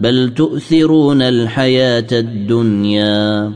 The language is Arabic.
بل تؤثرون الحياة الدنيا.